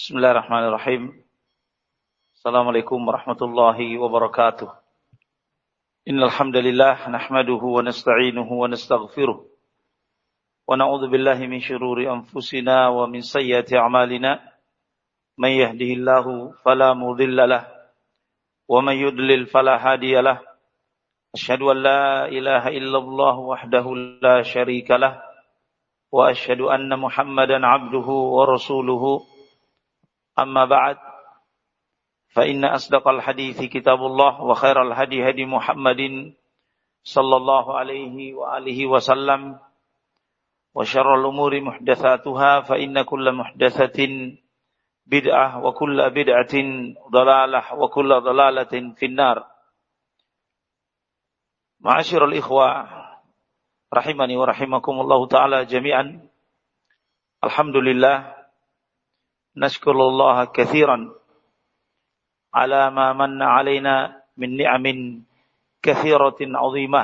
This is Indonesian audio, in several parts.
Bismillahirrahmanirrahim. Assalamualaikum warahmatullahi wabarakatuh. Innal hamdalillah nahmaduhu wa nasta'inuhu wa nastaghfiruh. Wa na'udzu billahi min shururi anfusina wa min sayyiati a'malina. Man yahdihillahu fala mudilla lah wa man yudlil fala hadiya lah. Asyhadu an la ilaha illallah wahdahu la syarika lah wa asyhadu anna Muhammadan 'abduhu wa rasuluhu. أما بعد فإن أصدق الحديث كتاب الله وخير الهدي هدي محمد صلى الله عليه وآله وسلم وشر الأمور محدثاتها فإن كل محدثة بدعة وكل بدعة ضلالة وكل ضلالة في النار معاشر الإخوة رحمني ورحمكم الله تعالى جميعا الحمد لله نشكر الله كثيرا على ما من علينا من نعم كثيرة عظيمة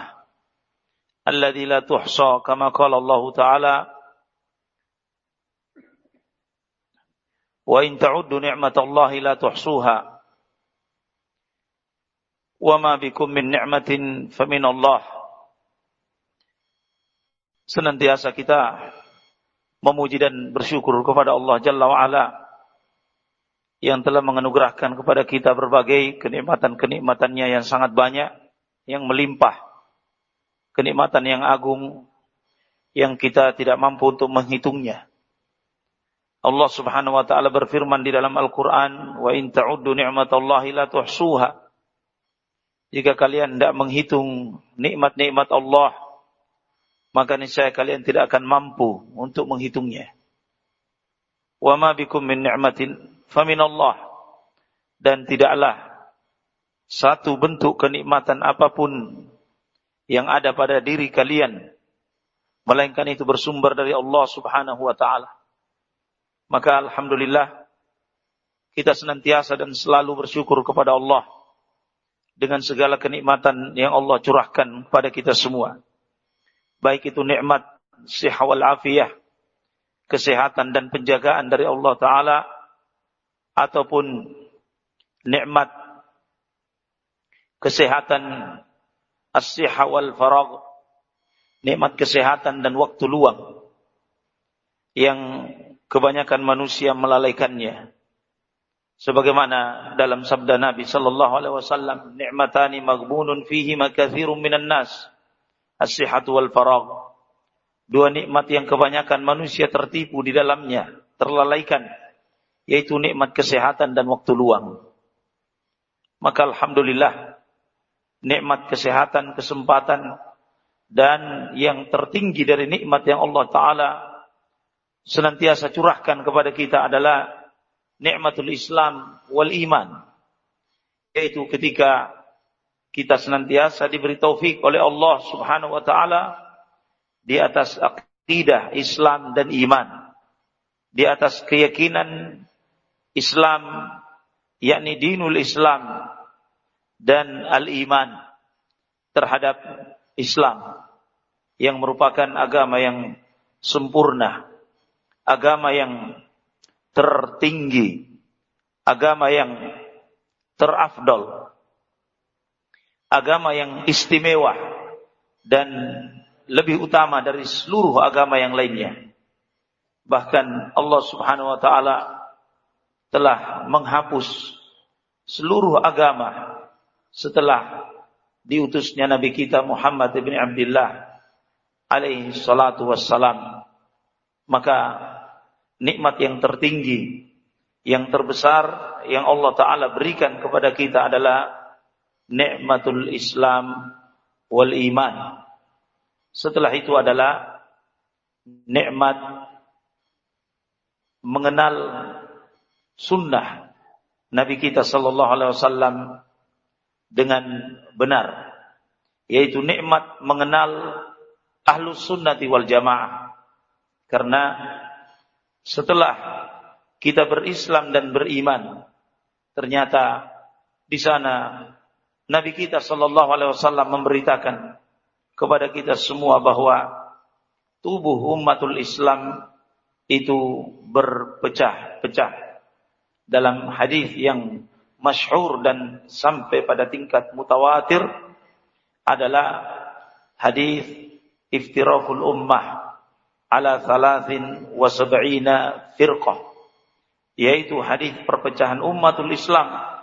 الذي لا تحصى كما قال الله تعالى وإن تعدوا نعمة الله لا تحصوها وما بكم من نعمة فمن الله senantiasa kita memuji dan bersyukur kepada Allah Jalla wa'ala yang telah menganugerahkan kepada kita berbagai kenikmatan-kenikmatannya yang sangat banyak, yang melimpah, kenikmatan yang agung, yang kita tidak mampu untuk menghitungnya. Allah subhanahu wa ta'ala berfirman di dalam Al-Quran, Wa in ta'uddu ni'matallahi la tuhsuha. Jika kalian tidak menghitung nikmat-nikmat Allah, maka niscaya kalian tidak akan mampu untuk menghitungnya. Wa ma bikum min ni'matin famin Allah dan tidaklah satu bentuk kenikmatan apa pun yang ada pada diri kalian melainkan itu bersumber dari Allah Subhanahu wa taala. Maka alhamdulillah kita senantiasa dan selalu bersyukur kepada Allah dengan segala kenikmatan yang Allah curahkan kepada kita semua baik itu nikmat siha wal afiyah, kesehatan dan penjagaan dari Allah taala ataupun nikmat kesehatan as-siha wal faragh, nikmat kesehatan dan waktu luang yang kebanyakan manusia melalaikannya. Sebagaimana dalam sabda Nabi sallallahu alaihi wasallam, "Ni'matani maghbunun fihi makatsirun minan nas." As-sihhatu wal faragh. Dua nikmat yang kebanyakan manusia tertipu di dalamnya, terlalaikan, yaitu nikmat kesehatan dan waktu luang. Maka alhamdulillah, nikmat kesehatan, kesempatan, dan yang tertinggi dari nikmat yang Allah Ta'ala senantiasa curahkan kepada kita adalah nikmatul Islam wal iman. Yaitu ketika kita senantiasa diberi taufik oleh Allah Subhanahu wa taala di atas akidah Islam dan iman. Di atas keyakinan Islam yakni dinul Islam dan al-iman terhadap Islam yang merupakan agama yang sempurna, agama yang tertinggi, agama yang terafdol, agama yang istimewa dan lebih utama dari seluruh agama yang lainnya. Bahkan Allah Subhanahu wa taala telah menghapus seluruh agama setelah diutusnya Nabi kita Muhammad bin Abdullah alaihi salatu wassalam. Maka nikmat yang tertinggi, yang terbesar yang Allah taala berikan kepada kita adalah nikmatul Islam wal iman. Setelah itu adalah nikmat mengenal sunnah Nabi kita sallallahu alaihi wasallam dengan benar yaitu nikmat mengenal ahlus sunnati wal jamaah karena setelah kita berislam dan beriman ternyata di sana Nabi kita Shallallahu Alaihi Wasallam memberitakan kepada kita semua bahwa tubuh umatul Islam itu berpecah-pecah dalam hadis yang masyhur dan sampai pada tingkat mutawatir adalah hadis iftirakul ummah ala thalathin wa sab'ina firqah yaitu hadis perpecahan umatul Islam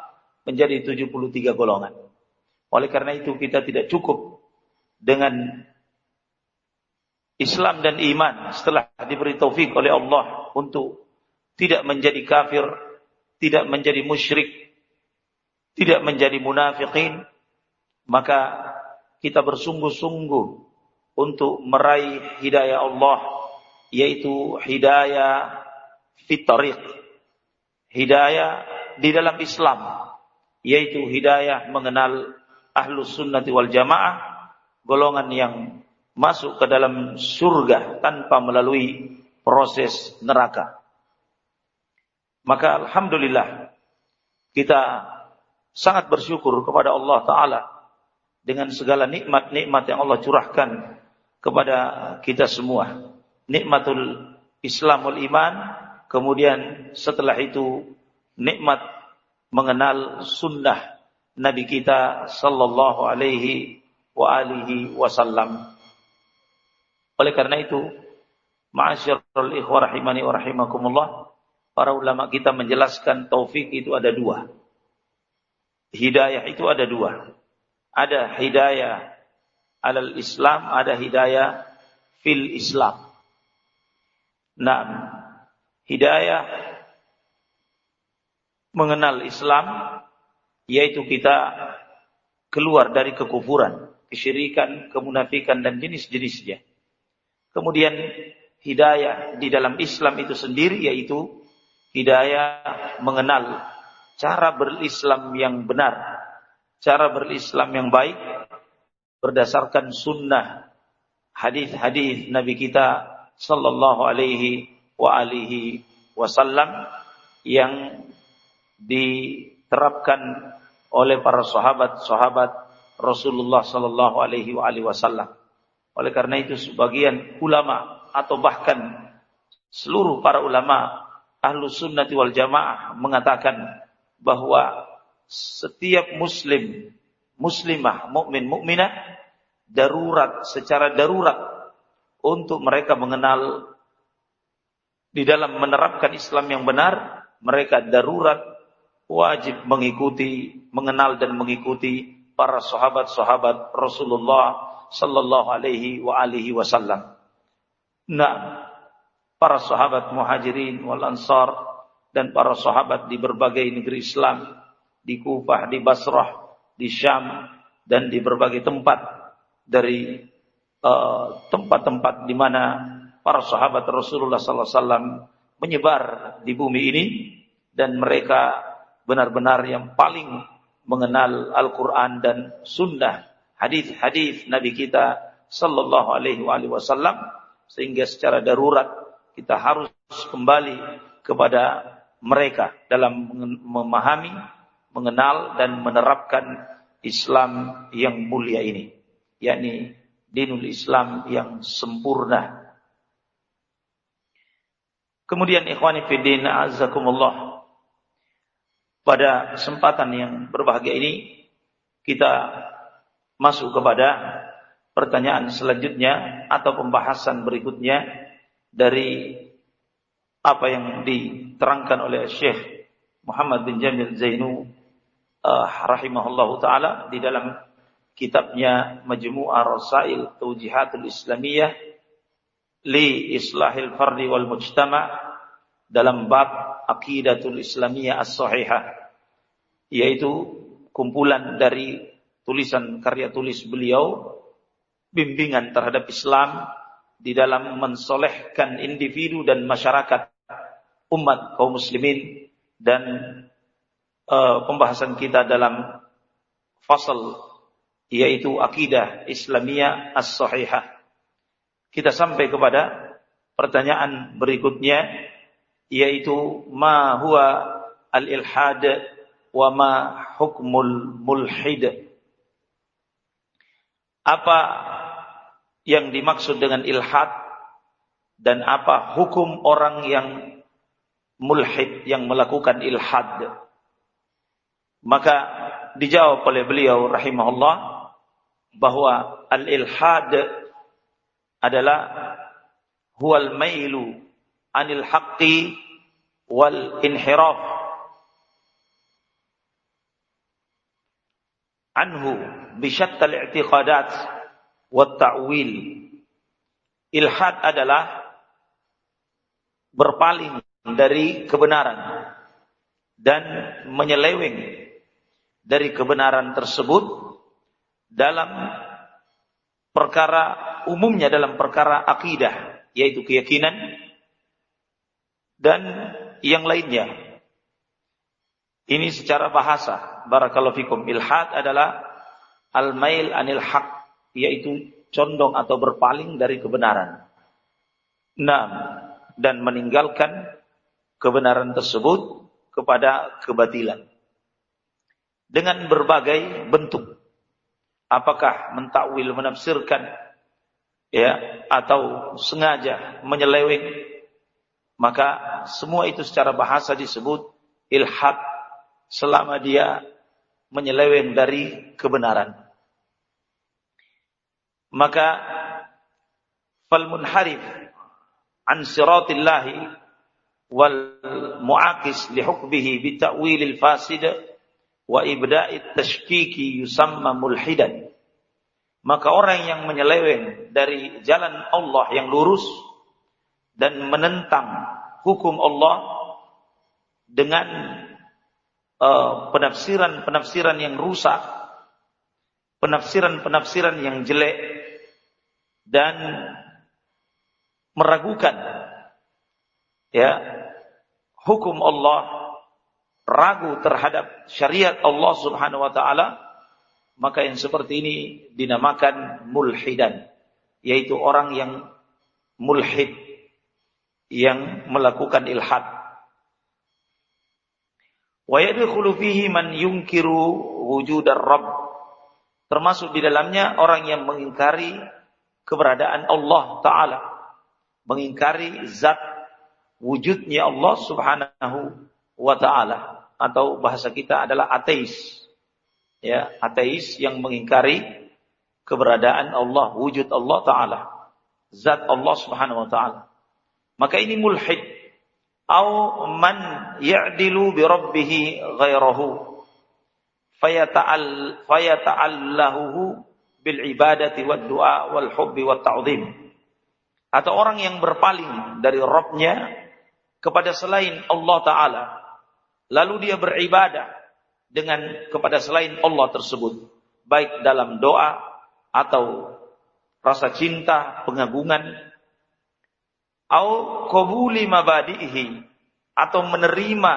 menjadi 73 golongan. Oleh karena itu kita tidak cukup dengan Islam dan iman setelah diberi taufik oleh Allah untuk tidak menjadi kafir, tidak menjadi musyrik, tidak menjadi munafikin, maka kita bersungguh-sungguh untuk meraih hidayah Allah, yaitu hidayah fitariq, hidayah di dalam Islam, yaitu hidayah mengenal ahlus sunnati wal jamaah, golongan yang masuk ke dalam surga tanpa melalui proses neraka. Maka Alhamdulillah kita sangat bersyukur kepada Allah Ta'ala dengan segala nikmat-nikmat yang Allah curahkan kepada kita semua. Nikmatul Islamul Iman, kemudian setelah itu nikmat mengenal sunnah Nabi kita sallallahu alaihi wa alihi wasallam. Oleh karena itu, ma'asyiral ikhwah rahimani wa rahimakumullah, para ulama kita menjelaskan taufik itu ada dua. Hidayah itu ada dua. Ada hidayah alal Islam, ada hidayah fil Islam. Nah, hidayah mengenal Islam yaitu kita keluar dari kekufuran, kesyirikan, kemunafikan dan jenis-jenisnya. Kemudian hidayah di dalam Islam itu sendiri yaitu hidayah mengenal cara berislam yang benar, cara berislam yang baik berdasarkan sunnah hadis-hadis Nabi kita sallallahu alaihi wa alihi wasallam yang diterapkan oleh para sahabat-sahabat Rasulullah sallallahu alaihi wasallam. Oleh karena itu sebagian ulama atau bahkan seluruh para ulama ahlu sunnati wal jamaah mengatakan bahwa setiap muslim, muslimah, mukmin, mukminah darurat secara darurat untuk mereka mengenal di dalam menerapkan Islam yang benar, mereka darurat wajib mengikuti, mengenal dan mengikuti para sahabat-sahabat Rasulullah sallallahu alaihi wa alihi wasallam. Nah, para sahabat muhajirin wal ansar dan para sahabat di berbagai negeri Islam, di Kufah, di Basrah, di Syam dan di berbagai tempat dari eh, tempat-tempat uh, di mana para sahabat Rasulullah sallallahu alaihi wasallam menyebar di bumi ini dan mereka benar-benar yang paling mengenal Al-Quran dan Sunnah hadis-hadis Nabi kita sallallahu alaihi wasallam sehingga secara darurat kita harus kembali kepada mereka dalam memahami, mengenal dan menerapkan Islam yang mulia ini, yakni dinul Islam yang sempurna. Kemudian ikhwani fiddin azakumullah pada kesempatan yang berbahagia ini kita masuk kepada pertanyaan selanjutnya atau pembahasan berikutnya dari apa yang diterangkan oleh Syekh Muhammad bin Jamil Zainu uh, rahimahullah taala di dalam kitabnya Majmu'ah Rasail Tawjihatul Islamiyah li Islahil Fardi wal Mujtama dalam bab Aqidatul Islamiyah As-Sahihah yaitu kumpulan dari tulisan karya tulis beliau bimbingan terhadap Islam di dalam mensolehkan individu dan masyarakat umat kaum muslimin dan uh, pembahasan kita dalam fasal yaitu akidah Islamiyah as-sahihah. Kita sampai kepada pertanyaan berikutnya yaitu ma huwa al-ilhad wa ma hukmul mulhid apa yang dimaksud dengan ilhad dan apa hukum orang yang mulhid yang melakukan ilhad. Maka dijawab oleh beliau rahimahullah bahwa al-ilhad adalah huwal mailu anil haqqi wal inhiraf anhu bi syattal i'tiqadat wat ta'wil. Ilhad adalah berpaling dari kebenaran dan menyeleweng dari kebenaran tersebut dalam perkara umumnya dalam perkara akidah yaitu keyakinan dan yang lainnya. Ini secara bahasa barakallahu fikum ilhad adalah al-mail anil haq yaitu condong atau berpaling dari kebenaran. Nah, dan meninggalkan kebenaran tersebut kepada kebatilan dengan berbagai bentuk. Apakah mentakwil menafsirkan ya atau sengaja menyeleweng maka semua itu secara bahasa disebut ilhad selama dia menyeleweng dari kebenaran. Maka fal munharif an siratillahi wal muakis li hukmihi bi ta'wilil fasid wa ibda'it tashkiki yusamma mulhidan. Maka orang yang menyeleweng dari jalan Allah yang lurus dan menentang hukum Allah dengan uh, penafsiran-penafsiran yang rusak, penafsiran-penafsiran yang jelek dan meragukan ya hukum Allah ragu terhadap syariat Allah Subhanahu wa taala, maka yang seperti ini dinamakan mulhidan, yaitu orang yang mulhid yang melakukan ilhad. Wa yadkhulu fihi man yunkiru wujudar rabb. Termasuk di dalamnya orang yang mengingkari keberadaan Allah taala, mengingkari zat wujudnya Allah Subhanahu wa taala atau bahasa kita adalah ateis. Ya, ateis yang mengingkari keberadaan Allah, wujud Allah taala, zat Allah Subhanahu wa taala. Maka ini mulhid. Au man ya'dilu bi rabbih ghairahu. Fayata'al fayata'allahu bil ibadati wad du'a wal hubbi wat ta'zim. Atau orang yang berpaling dari Rabbnya kepada selain Allah Ta'ala. Lalu dia beribadah dengan kepada selain Allah tersebut, baik dalam doa atau rasa cinta, pengagungan, atau qabuli mabadihi atau menerima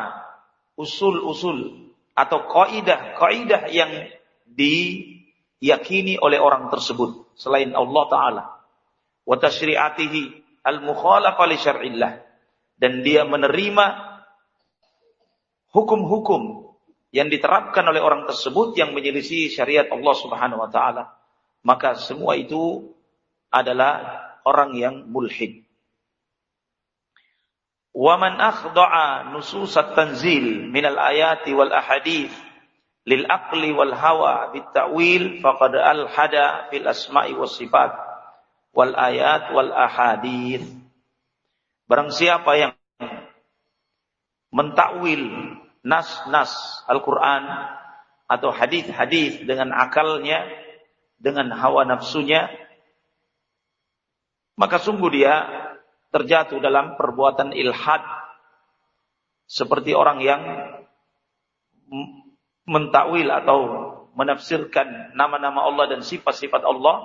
usul-usul atau kaidah-kaidah yang diyakini oleh orang tersebut selain Allah taala. Wa tasyri'atihi al-mukhalafa li syar'illah. Dan dia menerima hukum-hukum yang diterapkan oleh orang tersebut yang menyelisih syariat Allah Subhanahu wa taala, maka semua itu adalah orang yang mulhid. Lil aqli wal hawa bit ta'wil faqad al hada fil asma'i was sifat wal ayat wal ahadith. Barang siapa yang mentakwil nas-nas Al-Quran atau hadis-hadis dengan akalnya, dengan hawa nafsunya, maka sungguh dia terjatuh dalam perbuatan ilhad. Seperti orang yang mentakwil atau menafsirkan nama-nama Allah dan sifat-sifat Allah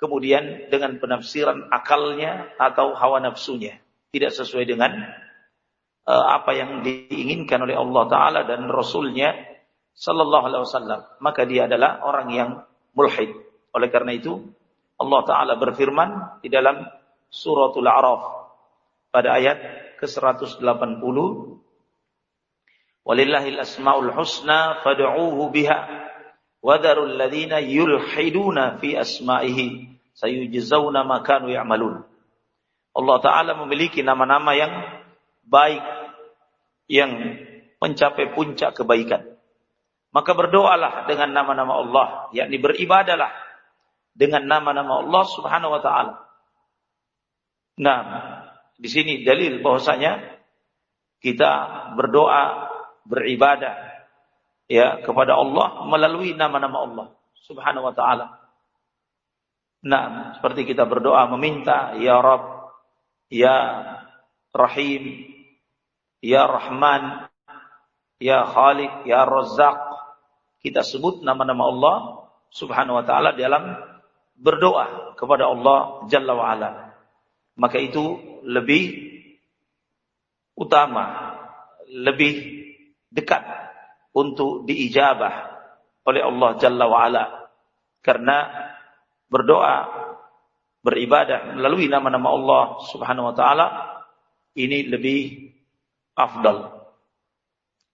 kemudian dengan penafsiran akalnya atau hawa nafsunya. Tidak sesuai dengan Eh, apa yang diinginkan oleh Allah Taala dan Rasulnya Sallallahu Alaihi Wasallam, maka dia adalah orang yang mulhid. Oleh karena itu, Allah Taala berfirman di dalam suratul A'raf pada ayat ke-180 Walillahil asmaul husna fad'uuhu biha wadarul ladzina yulhiduna fi asma'ihi sayujzauna ma kanu ya'malun. Allah taala memiliki nama-nama yang baik yang mencapai puncak kebaikan. Maka berdoalah dengan nama-nama Allah, yakni beribadalah dengan nama-nama Allah Subhanahu wa taala. Nah, di sini dalil bahwasanya kita berdoa, beribadah ya kepada Allah melalui nama-nama Allah Subhanahu wa taala. Nah, seperti kita berdoa meminta ya Rabb, ya Rahim, ya Rahman, ya Khaliq, ya Razzaq. Kita sebut nama-nama Allah Subhanahu wa taala dalam berdoa kepada Allah Jalla wa ala. Maka itu lebih utama, lebih dekat untuk diijabah oleh Allah Jalla wa ala. Karena berdoa, beribadah melalui nama-nama Allah Subhanahu wa taala ini lebih afdal.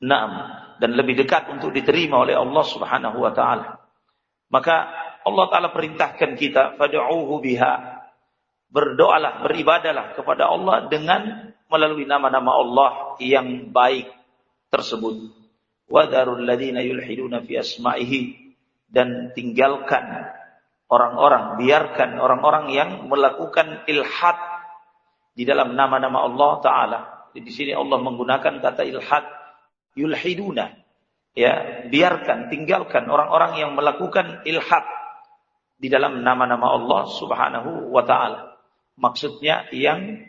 Naam dan lebih dekat untuk diterima oleh Allah Subhanahu wa taala. Maka Allah taala perintahkan kita fad'uhu biha. Berdoalah, beribadalah kepada Allah dengan melalui nama-nama Allah yang baik tersebut. Wadarul ladina yulhiduna fi asma'ihi dan tinggalkan orang-orang, biarkan orang-orang yang melakukan ilhad di dalam nama-nama Allah taala. Di sini Allah menggunakan kata ilhad yulhiduna. Ya, biarkan, tinggalkan orang-orang yang melakukan ilhad di dalam nama-nama Allah Subhanahu wa taala. Maksudnya yang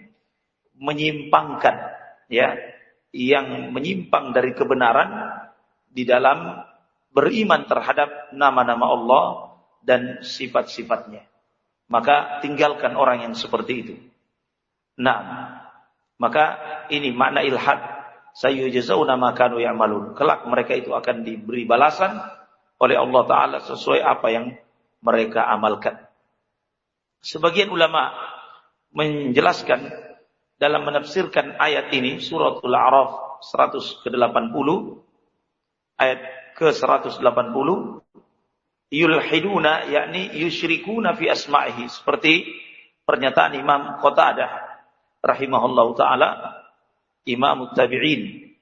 menyimpangkan ya, yang menyimpang dari kebenaran di dalam beriman terhadap nama-nama Allah dan sifat-sifatnya. Maka tinggalkan orang yang seperti itu. Nah, maka ini makna ilhad. Sayyujazawna makanu ya'malun. Kelak mereka itu akan diberi balasan oleh Allah Ta'ala sesuai apa yang mereka amalkan. Sebagian ulama menjelaskan dalam menafsirkan ayat ini suratul A'raf 100 ke 80 ayat ke 180 yulhiduna yakni yusyrikuna fi asma'ihi. Seperti pernyataan Imam Qatadah rahimahullahu taala Imam Tabi'in.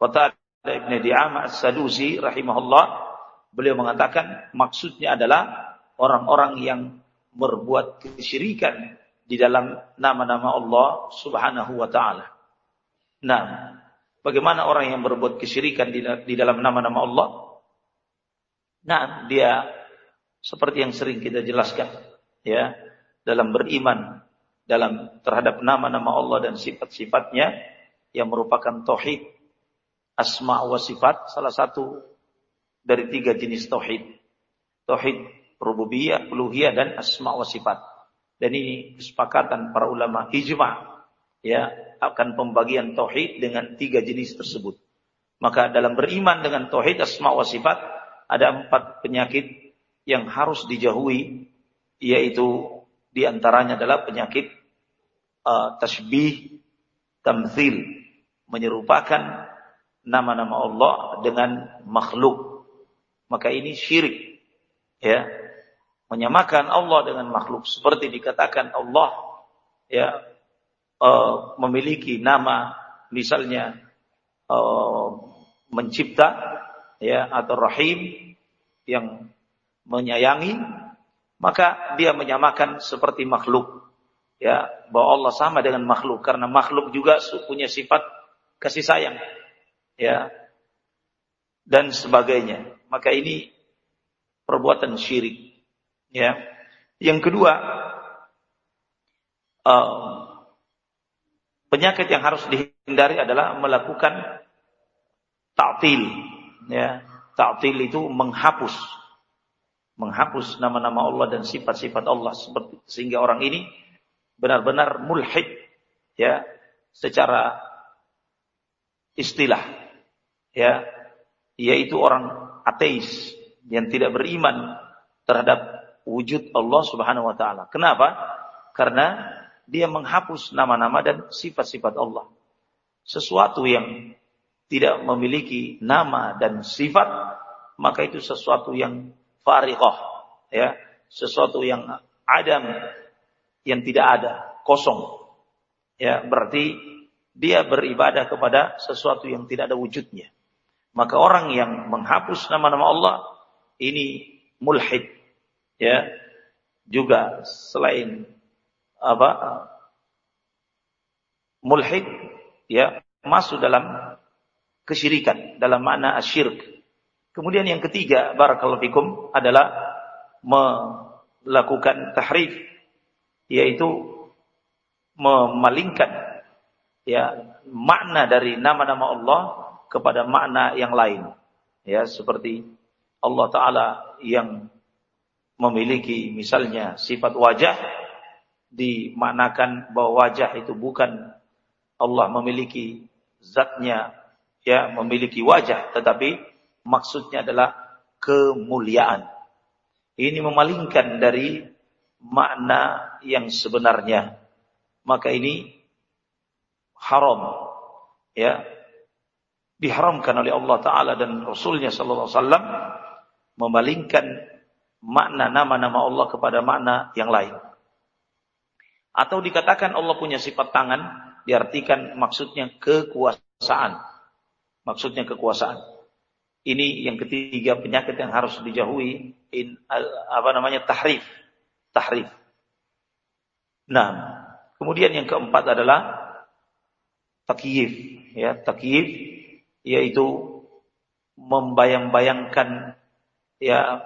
Qatadah Ibn Di'amah As-Sadusi rahimahullah beliau mengatakan maksudnya adalah orang-orang yang berbuat kesyirikan di dalam nama-nama Allah Subhanahu wa taala. Nah, bagaimana orang yang berbuat kesyirikan di dalam nama-nama Allah? Nah, dia seperti yang sering kita jelaskan, ya, dalam beriman dalam terhadap nama-nama Allah dan sifat-sifatnya yang merupakan tauhid asma wa sifat salah satu dari tiga jenis tauhid. Tauhid rububiyah, uluhiyah dan asma wa sifat. Dan ini kesepakatan para ulama ijma ya akan pembagian tauhid dengan tiga jenis tersebut. Maka dalam beriman dengan tauhid asma wa sifat ada empat penyakit yang harus dijauhi, yaitu di antaranya adalah penyakit uh, tasbih, tamthil, menyerupakan nama-nama Allah dengan makhluk. Maka ini syirik. Ya. Menyamakan Allah dengan makhluk. Seperti dikatakan Allah ya uh, memiliki nama misalnya uh, mencipta ya atau rahim yang menyayangi maka dia menyamakan seperti makhluk. Ya bahwa Allah sama dengan makhluk. Karena makhluk juga punya sifat kasih sayang. Ya dan sebagainya. Maka ini perbuatan syirik ya. Yang kedua uh, penyakit yang harus dihindari adalah melakukan ta'til. Ya. Ta'til itu menghapus. Menghapus nama-nama Allah dan sifat-sifat Allah seperti sehingga orang ini benar-benar mulhid ya secara istilah ya yaitu orang ateis yang tidak beriman terhadap wujud Allah Subhanahu wa taala. Kenapa? Karena dia menghapus nama-nama dan sifat-sifat Allah. Sesuatu yang tidak memiliki nama dan sifat, maka itu sesuatu yang fariqah, ya, sesuatu yang adam, yang tidak ada, kosong. Ya, berarti dia beribadah kepada sesuatu yang tidak ada wujudnya. Maka orang yang menghapus nama-nama Allah ini mulhid ya juga selain apa mulhid ya masuk dalam kesyirikan dalam makna asyirk. Kemudian yang ketiga barakallahu fikum adalah melakukan tahrif yaitu memalingkan ya makna dari nama-nama Allah kepada makna yang lain. Ya, seperti Allah taala yang memiliki misalnya sifat wajah dimaknakan bahwa wajah itu bukan Allah memiliki zatnya ya memiliki wajah tetapi maksudnya adalah kemuliaan. Ini memalingkan dari makna yang sebenarnya. Maka ini haram. Ya. Diharamkan oleh Allah Ta'ala dan Rasulnya Sallallahu Alaihi Wasallam memalingkan makna nama-nama Allah kepada makna yang lain. Atau dikatakan Allah punya sifat tangan, diartikan maksudnya kekuasaan. Maksudnya kekuasaan. Ini yang ketiga penyakit yang harus dijauhi in, apa namanya tahrif. Tahrif. Nah, kemudian yang keempat adalah takyif, ya, takyif yaitu membayang-bayangkan ya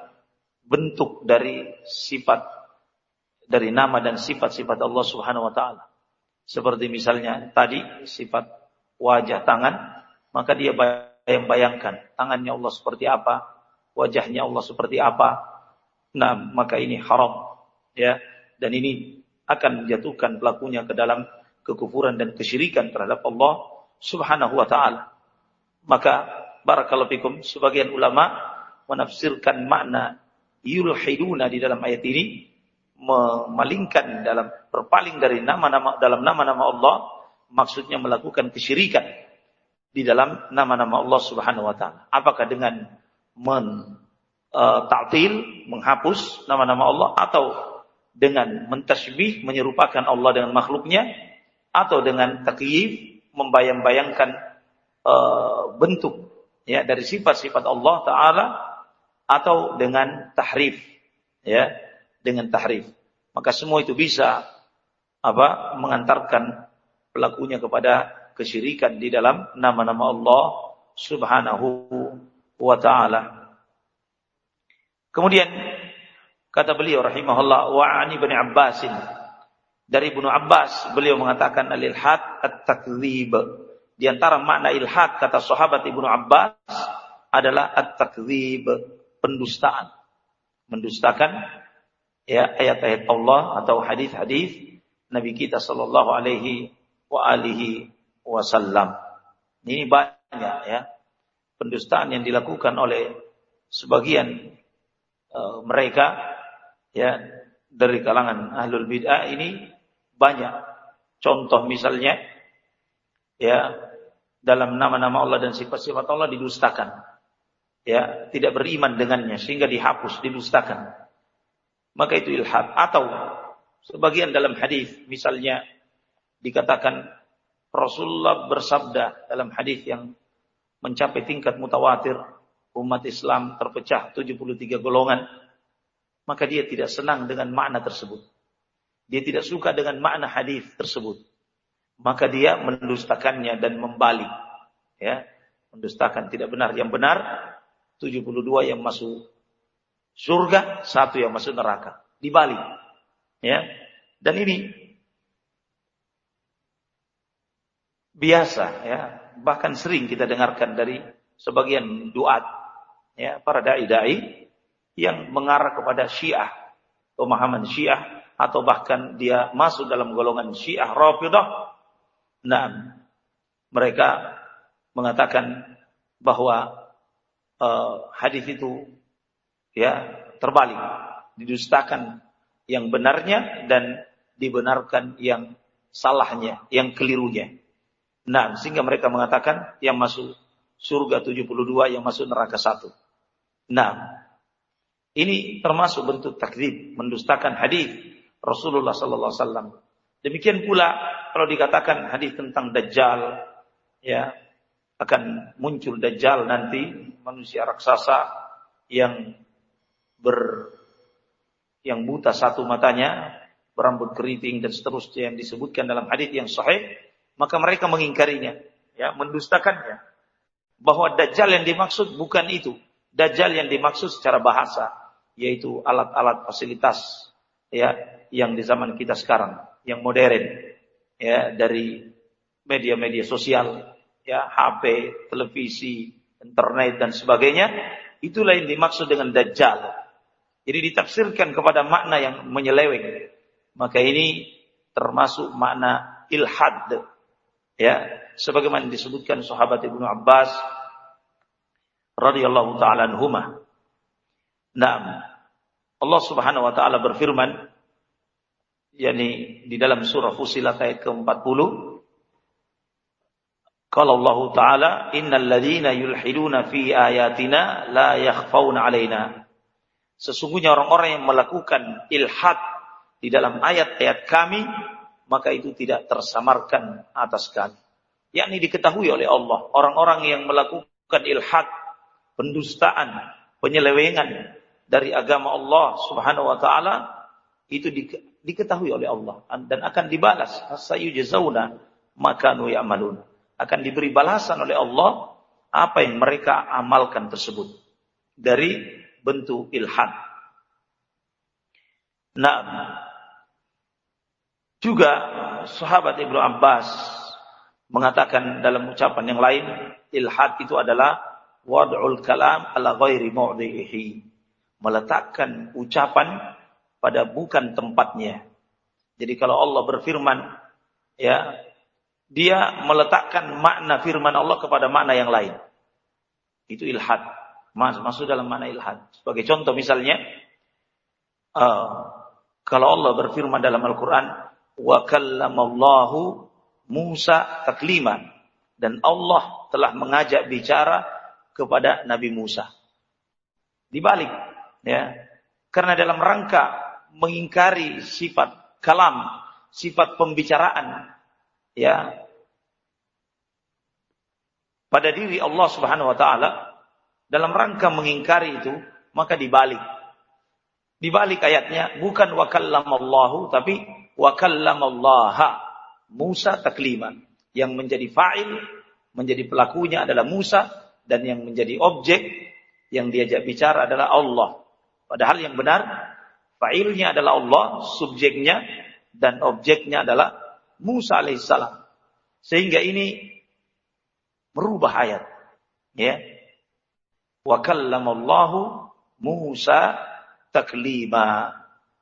bentuk dari sifat dari nama dan sifat-sifat Allah Subhanahu wa taala. Seperti misalnya tadi sifat wajah tangan, maka dia bayang-bayangkan tangannya Allah seperti apa, wajahnya Allah seperti apa. Nah, maka ini haram ya dan ini akan menjatuhkan pelakunya ke dalam kekufuran dan kesyirikan terhadap Allah Subhanahu wa taala. Maka barakallahu sebagian ulama menafsirkan makna yulhiduna di dalam ayat ini memalingkan dalam berpaling dari nama-nama dalam nama-nama Allah maksudnya melakukan kesyirikan di dalam nama-nama Allah Subhanahu wa taala. Apakah dengan men uh, ta'til, menghapus nama-nama Allah atau dengan mentasbih menyerupakan Allah dengan makhluknya atau dengan takyif membayang-bayangkan uh, bentuk ya dari sifat-sifat Allah taala atau dengan tahrif ya dengan tahrif. Maka semua itu bisa apa mengantarkan pelakunya kepada kesyirikan di dalam nama-nama Allah Subhanahu wa taala. Kemudian kata beliau rahimahullah wa ani bin Abbasin dari Ibnu Abbas beliau mengatakan al-ilhad at-takdzib. Di antara makna ilhad kata sahabat Ibnu Abbas adalah at-takdzib, pendustaan. Mendustakan ya ayat-ayat Allah atau hadis-hadis Nabi kita sallallahu alaihi wa alihi wasallam. Ini banyak ya pendustaan yang dilakukan oleh sebagian uh, mereka ya dari kalangan ahlul bid'ah ini banyak. Contoh misalnya ya dalam nama-nama Allah dan sifat-sifat Allah didustakan. Ya, tidak beriman dengannya sehingga dihapus, didustakan. Maka itu ilhad. Atau sebagian dalam hadis misalnya dikatakan Rasulullah bersabda dalam hadis yang mencapai tingkat mutawatir umat Islam terpecah 73 golongan maka dia tidak senang dengan makna tersebut. Dia tidak suka dengan makna hadis tersebut. Maka dia mendustakannya dan membalik. Ya mendustakan. Tidak benar yang benar 72 yang masuk surga, satu yang masuk neraka. Dibalik. Ya. Dan ini biasa ya, bahkan sering kita dengarkan dari sebagian duat ya, para dai-dai yang mengarah kepada Syiah, pemahaman Syiah atau bahkan dia masuk dalam golongan Syiah Rafidah. Nah, mereka mengatakan bahwa uh, hadis itu ya terbalik, didustakan yang benarnya dan dibenarkan yang salahnya, yang kelirunya. Nah, sehingga mereka mengatakan yang masuk surga 72, yang masuk neraka satu. Nah, ini termasuk bentuk takdir, mendustakan hadis Rasulullah sallallahu alaihi wasallam Demikian pula kalau dikatakan hadis tentang Dajjal, ya akan muncul Dajjal nanti manusia raksasa yang ber yang buta satu matanya, berambut keriting dan seterusnya yang disebutkan dalam hadis yang sahih, maka mereka mengingkarinya, ya, mendustakannya. Bahwa Dajjal yang dimaksud bukan itu. Dajjal yang dimaksud secara bahasa, yaitu alat-alat fasilitas ya yang di zaman kita sekarang yang modern ya dari media-media sosial ya HP, televisi, internet dan sebagainya itulah yang dimaksud dengan dajjal. Jadi ditafsirkan kepada makna yang menyeleweng. Maka ini termasuk makna ilhad. Ya, sebagaimana disebutkan sahabat Ibnu Abbas radhiyallahu taala anhuma. Nah, Allah Subhanahu wa taala berfirman yakni di dalam surah Fusilat ayat ke-40 Kalau Allah Ta'ala innal ladzina yulhiduna fi ayatina la yakhfauna alaina. Sesungguhnya orang-orang yang melakukan ilhad di dalam ayat-ayat kami maka itu tidak tersamarkan atas kami. Yakni diketahui oleh Allah orang-orang yang melakukan ilhad pendustaan penyelewengan dari agama Allah Subhanahu wa taala itu diketahui oleh Allah dan akan dibalas. Sayujzauna makanu ya'malun akan diberi balasan oleh Allah apa yang mereka amalkan tersebut dari bentuk ilhad. Nah, juga sahabat Ibnu Abbas mengatakan dalam ucapan yang lain, ilhad itu adalah wad'ul kalam ala ghairi mawdi'ihi. Meletakkan ucapan pada bukan tempatnya. Jadi kalau Allah berfirman, ya, dia meletakkan makna firman Allah kepada makna yang lain. Itu ilhad. Mas, masuk dalam makna ilhad. Sebagai contoh misalnya, uh, kalau Allah berfirman dalam Al-Quran, wa kallamallahu Musa taklima. Dan Allah telah mengajak bicara kepada Nabi Musa. Dibalik, ya. Karena dalam rangka mengingkari sifat kalam, sifat pembicaraan ya. Pada diri Allah Subhanahu wa taala dalam rangka mengingkari itu maka dibalik. Dibalik ayatnya bukan wa kallamallahu tapi wa kallamallaha. Musa takliman. Yang menjadi fa'il menjadi pelakunya adalah Musa dan yang menjadi objek yang diajak bicara adalah Allah. Padahal yang benar Fa'ilnya adalah Allah, subjeknya dan objeknya adalah Musa alaihissalam. Sehingga ini merubah ayat. Ya. Wa kallamallahu Musa taklima.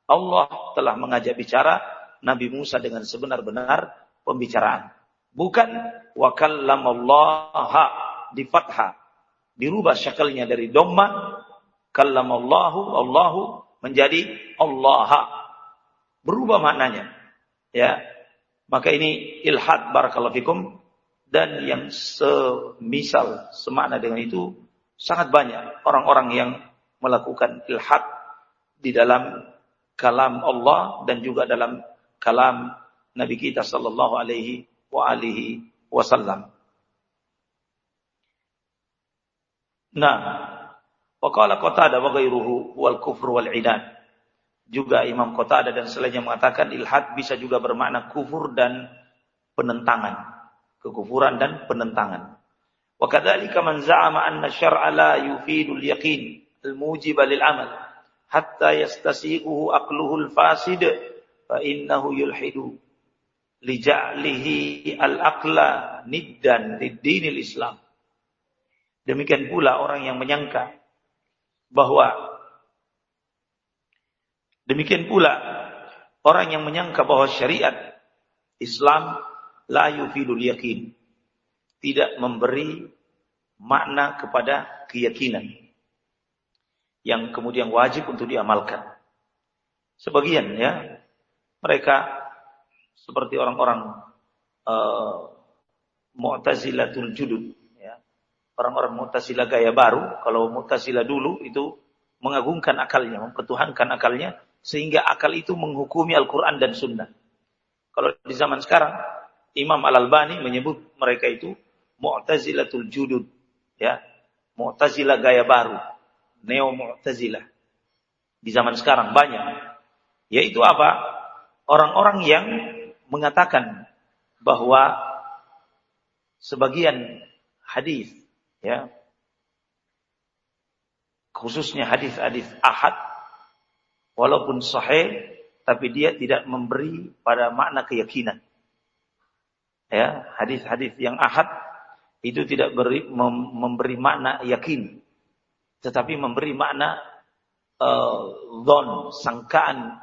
Allah telah mengajak bicara Nabi Musa dengan sebenar-benar pembicaraan. Bukan wa kallamallaha di fathah. Dirubah syakalnya dari domma kallamallahu Allahu menjadi Allah. Berubah maknanya. Ya. Maka ini ilhad barakallahu dan yang semisal semakna dengan itu sangat banyak orang-orang yang melakukan ilhad di dalam kalam Allah dan juga dalam kalam Nabi kita sallallahu alaihi wa alihi wasallam. Nah, Waqala Qatada wa ghairuhu wal kufur wal idan. Juga Imam Qatada dan selainnya mengatakan ilhad bisa juga bermakna kufur dan penentangan. Kekufuran dan penentangan. Wa kadzalika man za'ama anna syar'a la yufidul yaqin al-mujiba lil amal hatta yastasiquhu aqluhu al-fasid fa innahu yulhidu li ja'lihi al-aqla niddan lid-dinil Islam. Demikian pula orang yang menyangka bahwa demikian pula orang yang menyangka bahwa syariat Islam la yufidul yakin tidak memberi makna kepada keyakinan yang kemudian wajib untuk diamalkan. Sebagian ya mereka seperti orang-orang uh, Mu'tazilatul Judud orang-orang Mu'tazilah gaya baru, kalau Mu'tazilah dulu itu mengagungkan akalnya, mempertuhankan akalnya, sehingga akal itu menghukumi Al-Quran dan Sunnah. Kalau di zaman sekarang, Imam Al-Albani menyebut mereka itu Mu'tazilatul Judud. Ya, Mu'tazilah gaya baru. Neo Mu'tazilah. Di zaman sekarang banyak. Yaitu apa? Orang-orang yang mengatakan bahwa sebagian hadis ya khususnya hadis-hadis ahad walaupun sahih tapi dia tidak memberi pada makna keyakinan. Ya hadis-hadis yang ahad itu tidak beri, mem, memberi makna yakin. Tetapi memberi makna uh, sangkaan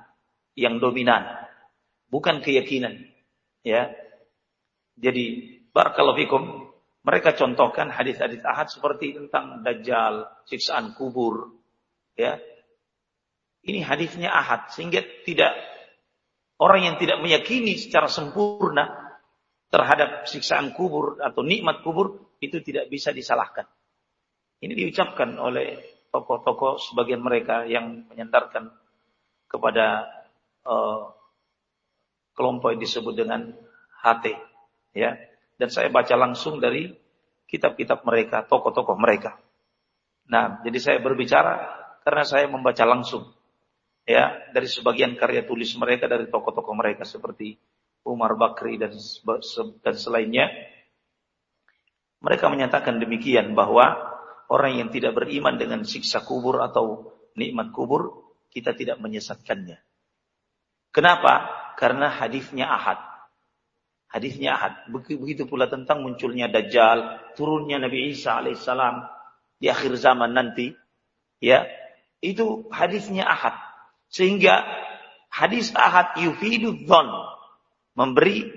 yang dominan. Bukan keyakinan. Ya. Jadi barakallahu fikum mereka contohkan hadis-hadis ahad seperti tentang dajjal, siksaan kubur, ya. Ini hadisnya ahad sehingga tidak orang yang tidak meyakini secara sempurna terhadap siksaan kubur atau nikmat kubur itu tidak bisa disalahkan. Ini diucapkan oleh tokoh-tokoh sebagian mereka yang menyandarkan kepada uh, kelompok yang disebut dengan HT, ya dan saya baca langsung dari kitab-kitab mereka, tokoh-tokoh mereka. Nah, jadi saya berbicara karena saya membaca langsung ya dari sebagian karya tulis mereka dari tokoh-tokoh mereka seperti Umar Bakri dan dan selainnya. Mereka menyatakan demikian bahwa orang yang tidak beriman dengan siksa kubur atau nikmat kubur, kita tidak menyesatkannya. Kenapa? Karena hadisnya ahad. Hadisnya ahad. Begitu pula tentang munculnya Dajjal, turunnya Nabi Isa alaihissalam di akhir zaman nanti. Ya, itu hadisnya ahad. Sehingga hadis ahad yufidu dhon. Memberi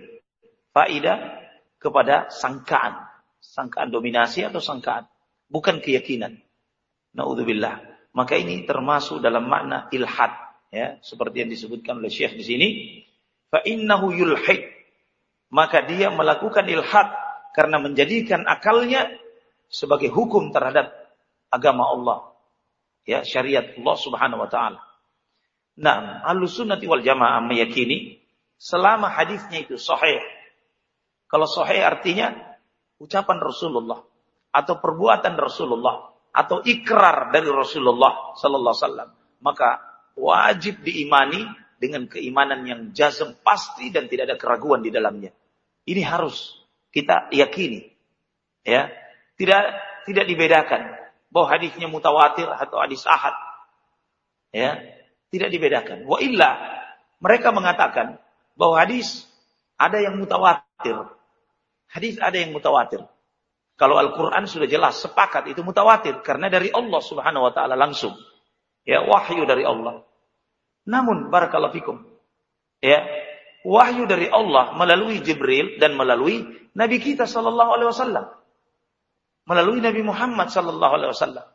faidah kepada sangkaan. Sangkaan dominasi atau sangkaan. Bukan keyakinan. Naudzubillah. Maka ini termasuk dalam makna ilhad. Ya, seperti yang disebutkan oleh Syekh di sini. Fa innahu yulhid maka dia melakukan ilhad karena menjadikan akalnya sebagai hukum terhadap agama Allah. Ya, syariat Allah Subhanahu wa taala. Nah, Ahlussunnati wal Jamaah meyakini selama hadisnya itu sahih. Kalau sahih artinya ucapan Rasulullah atau perbuatan Rasulullah atau ikrar dari Rasulullah sallallahu alaihi wasallam, maka wajib diimani dengan keimanan yang jazm pasti dan tidak ada keraguan di dalamnya. Ini harus kita yakini. Ya, tidak tidak dibedakan bahwa hadisnya mutawatir atau hadis ahad. Ya, tidak dibedakan. Wa illa mereka mengatakan bahwa hadis ada yang mutawatir. Hadis ada yang mutawatir. Kalau Al-Quran sudah jelas sepakat itu mutawatir karena dari Allah Subhanahu wa taala langsung. Ya, wahyu dari Allah. Namun barakallahu fikum. Ya, wahyu dari Allah melalui Jibril dan melalui Nabi kita sallallahu alaihi wasallam. Melalui Nabi Muhammad sallallahu alaihi wasallam.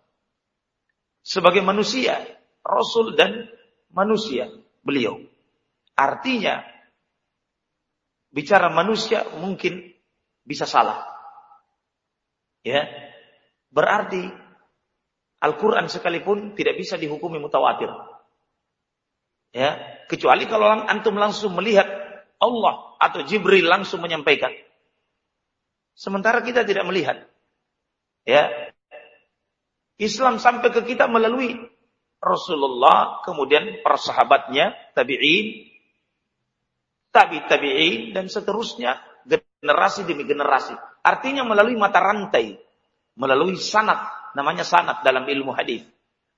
Sebagai manusia, rasul dan manusia beliau. Artinya bicara manusia mungkin bisa salah. Ya. Berarti Al-Qur'an sekalipun tidak bisa dihukumi mutawatir. Ya, kecuali kalau antum langsung melihat Allah atau Jibril langsung menyampaikan. Sementara kita tidak melihat. Ya. Islam sampai ke kita melalui Rasulullah, kemudian para sahabatnya, tabi'in, tabi tabi'in dan seterusnya generasi demi generasi. Artinya melalui mata rantai, melalui sanat, namanya sanat dalam ilmu hadis.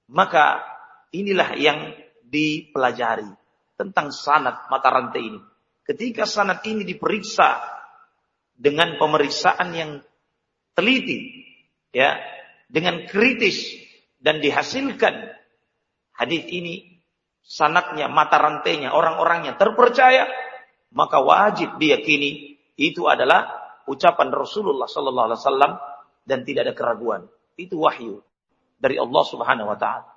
Maka inilah yang dipelajari tentang sanat mata rantai ini. Ketika sanat ini diperiksa dengan pemeriksaan yang teliti, ya, dengan kritis dan dihasilkan hadis ini sanatnya, mata rantainya, orang-orangnya terpercaya, maka wajib diyakini itu adalah ucapan Rasulullah sallallahu alaihi wasallam dan tidak ada keraguan. Itu wahyu dari Allah Subhanahu wa taala.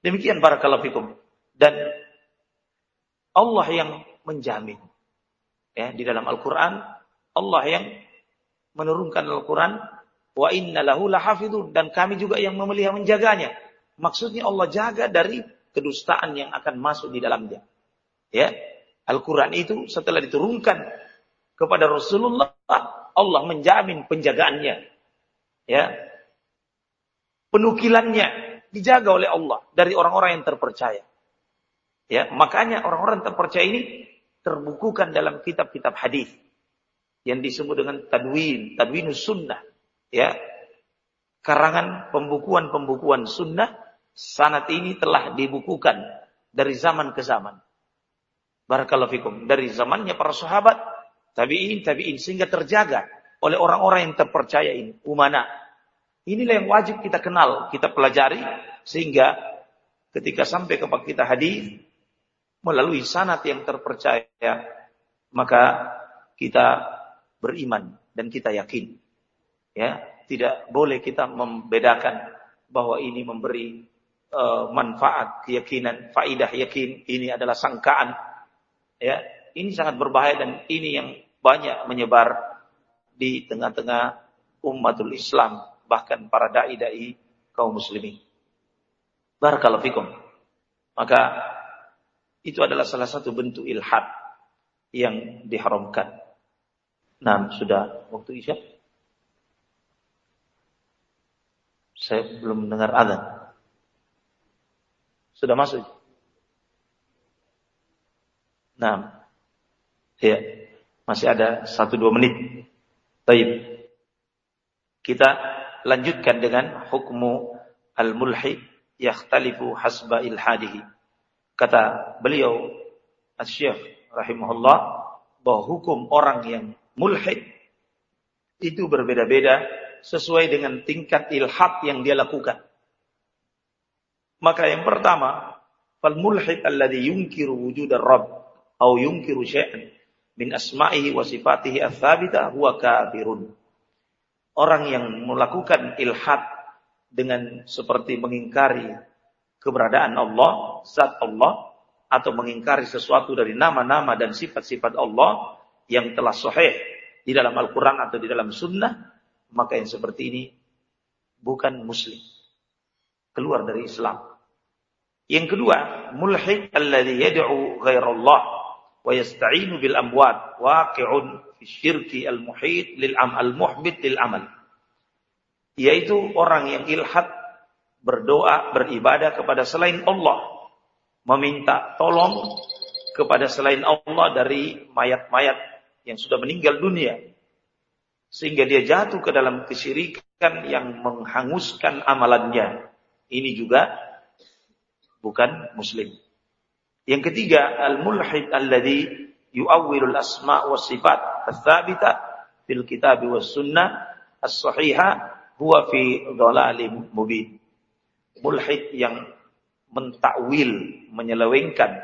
Demikian barakallahu fikum. Dan Allah yang menjamin. Ya, di dalam Al-Quran, Allah yang menurunkan Al-Quran, wa inna lahu lahafidun. Dan kami juga yang memelihara menjaganya. Maksudnya Allah jaga dari kedustaan yang akan masuk di dalamnya. Ya, Al-Quran itu setelah diturunkan kepada Rasulullah, Allah menjamin penjagaannya. Ya. Penukilannya dijaga oleh Allah dari orang-orang yang terpercaya. Ya, makanya orang-orang terpercaya ini terbukukan dalam kitab-kitab hadis yang disebut dengan tadwin, tadwinus sunnah. Ya. Karangan pembukuan-pembukuan sunnah sanat ini telah dibukukan dari zaman ke zaman. Barakallahu fikum. Dari zamannya para sahabat, tabi'in, tabi'in. Sehingga terjaga oleh orang-orang yang terpercaya ini. Umana. Inilah yang wajib kita kenal, kita pelajari. Sehingga ketika sampai kepada kita hadis melalui sanat yang terpercaya, maka kita beriman dan kita yakin. Ya, tidak boleh kita membedakan bahwa ini memberi uh, manfaat keyakinan, faidah yakin, ini adalah sangkaan Ya, ini sangat berbahaya dan ini yang banyak menyebar di tengah-tengah umatul Islam, bahkan para dai-dai kaum muslimin. Barakallahu fikum. Maka itu adalah salah satu bentuk ilhad yang diharamkan. Nah, sudah waktu Isya? Saya belum mendengar azan. Sudah masuk? Nah, ya, masih ada satu dua menit. Baik. Kita lanjutkan dengan hukmu al-mulhid yakhtalifu hasba ilhadihi. Kata beliau Asy-Syaikh rahimahullah bahwa hukum orang yang mulhid itu berbeda-beda sesuai dengan tingkat ilhad yang dia lakukan. Maka yang pertama, fal mulhid alladhi yunkiru wujud ar-rabb au yungkiru syai'an min asma'ihi wa sifatihi ats-tsabita huwa kafirun. Orang yang melakukan ilhad dengan seperti mengingkari keberadaan Allah, zat Allah atau mengingkari sesuatu dari nama-nama dan sifat-sifat Allah yang telah sahih di dalam Al-Qur'an atau di dalam sunnah, maka yang seperti ini bukan muslim. Keluar dari Islam. Yang kedua, mulhid alladhi yad'u ghairallah wa yasta'inu bil amwat waqi'un fi syirki al muhit lil am al muhbit lil amal yaitu orang yang ilhad berdoa beribadah kepada selain Allah meminta tolong kepada selain Allah dari mayat-mayat yang sudah meninggal dunia sehingga dia jatuh ke dalam kesyirikan yang menghanguskan amalannya ini juga bukan muslim yang ketiga, al-mulhid alladhi yu'awwilul asma' wa sifat ats-tsabita fil kitab was sunnah as-sahihah huwa fi dhalalim mubin. Mulhid yang mentakwil, menyelewengkan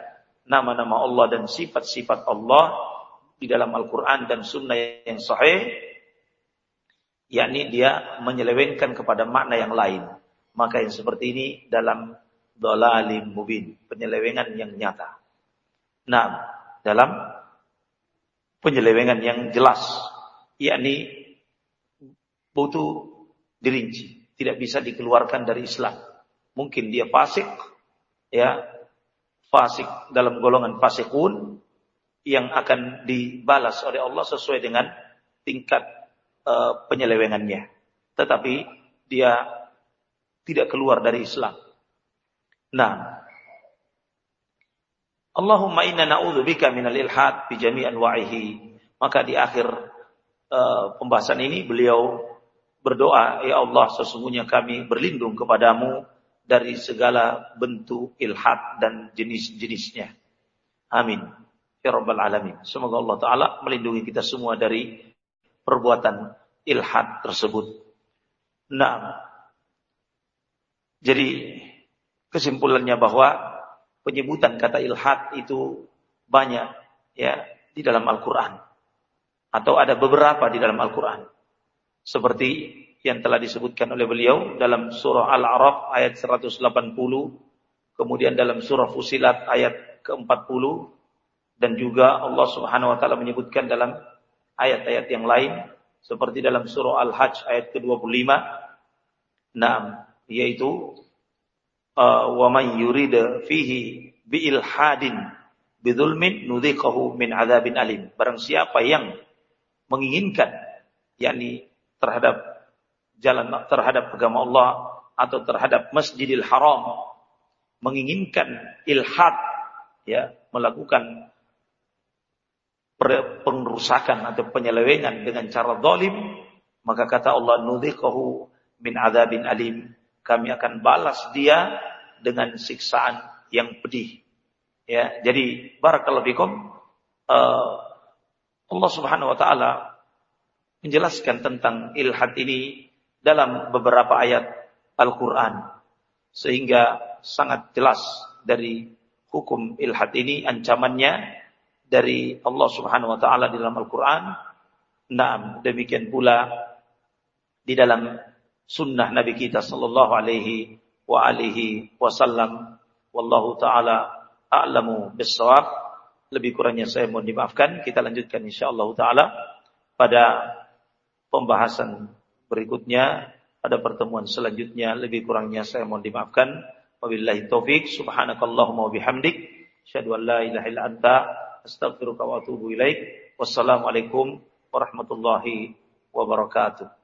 nama-nama Allah dan sifat-sifat Allah di dalam Al-Quran dan Sunnah yang sahih, yakni dia menyelewengkan kepada makna yang lain. Maka yang seperti ini dalam dolalim mubin, penyelewengan yang nyata. Nah, dalam penyelewengan yang jelas, yakni butuh dirinci, tidak bisa dikeluarkan dari Islam. Mungkin dia fasik, ya, fasik dalam golongan fasikun yang akan dibalas oleh Allah sesuai dengan tingkat uh, penyelewengannya. Tetapi dia tidak keluar dari Islam. Nah, Allahumma inna na'udzubika minal ilhad jami' anwa'ihi. Maka di akhir uh, pembahasan ini beliau berdoa, ya Allah sesungguhnya kami berlindung kepadamu dari segala bentuk ilhad dan jenis-jenisnya. Amin. Ya Rabbal Alamin. Semoga Allah Ta'ala melindungi kita semua dari perbuatan ilhad tersebut. Nah, jadi Kesimpulannya bahwa penyebutan kata ilhad itu banyak ya di dalam Al-Qur'an atau ada beberapa di dalam Al-Qur'an. Seperti yang telah disebutkan oleh beliau dalam surah Al-A'raf ayat 180, kemudian dalam surah Fusilat ayat ke-40 dan juga Allah Subhanahu wa taala menyebutkan dalam ayat-ayat yang lain seperti dalam surah Al-Hajj ayat ke-25. Nah, yaitu Uh, wa man yurida fihi bi ilhadin bidzulmin nudhiqahu min adzabin alim. Barang siapa yang menginginkan yakni terhadap jalan terhadap agama Allah atau terhadap Masjidil Haram menginginkan ilhad ya melakukan pengerusakan atau penyelewengan dengan cara zalim maka kata Allah nudhiqahu min adzabin alim kami akan balas dia dengan siksaan yang pedih ya jadi barakallahu fikum uh, Allah Subhanahu wa taala menjelaskan tentang ilhad ini dalam beberapa ayat Al-Qur'an sehingga sangat jelas dari hukum ilhad ini ancamannya dari Allah Subhanahu wa taala di dalam Al-Qur'an. Naam, demikian pula di dalam sunnah Nabi kita sallallahu alaihi wa alihi wasallam. Wallahu taala a'lamu bissawab. Lebih kurangnya saya mohon dimaafkan. Kita lanjutkan insyaallah taala pada pembahasan berikutnya pada pertemuan selanjutnya lebih kurangnya saya mohon dimaafkan. Wabillahi taufik. Subhanakallahumma wabihamdik. Asyhadu an la ilaha illa anta astaghfiruka wa atubu ilaik. Wassalamualaikum warahmatullahi wabarakatuh.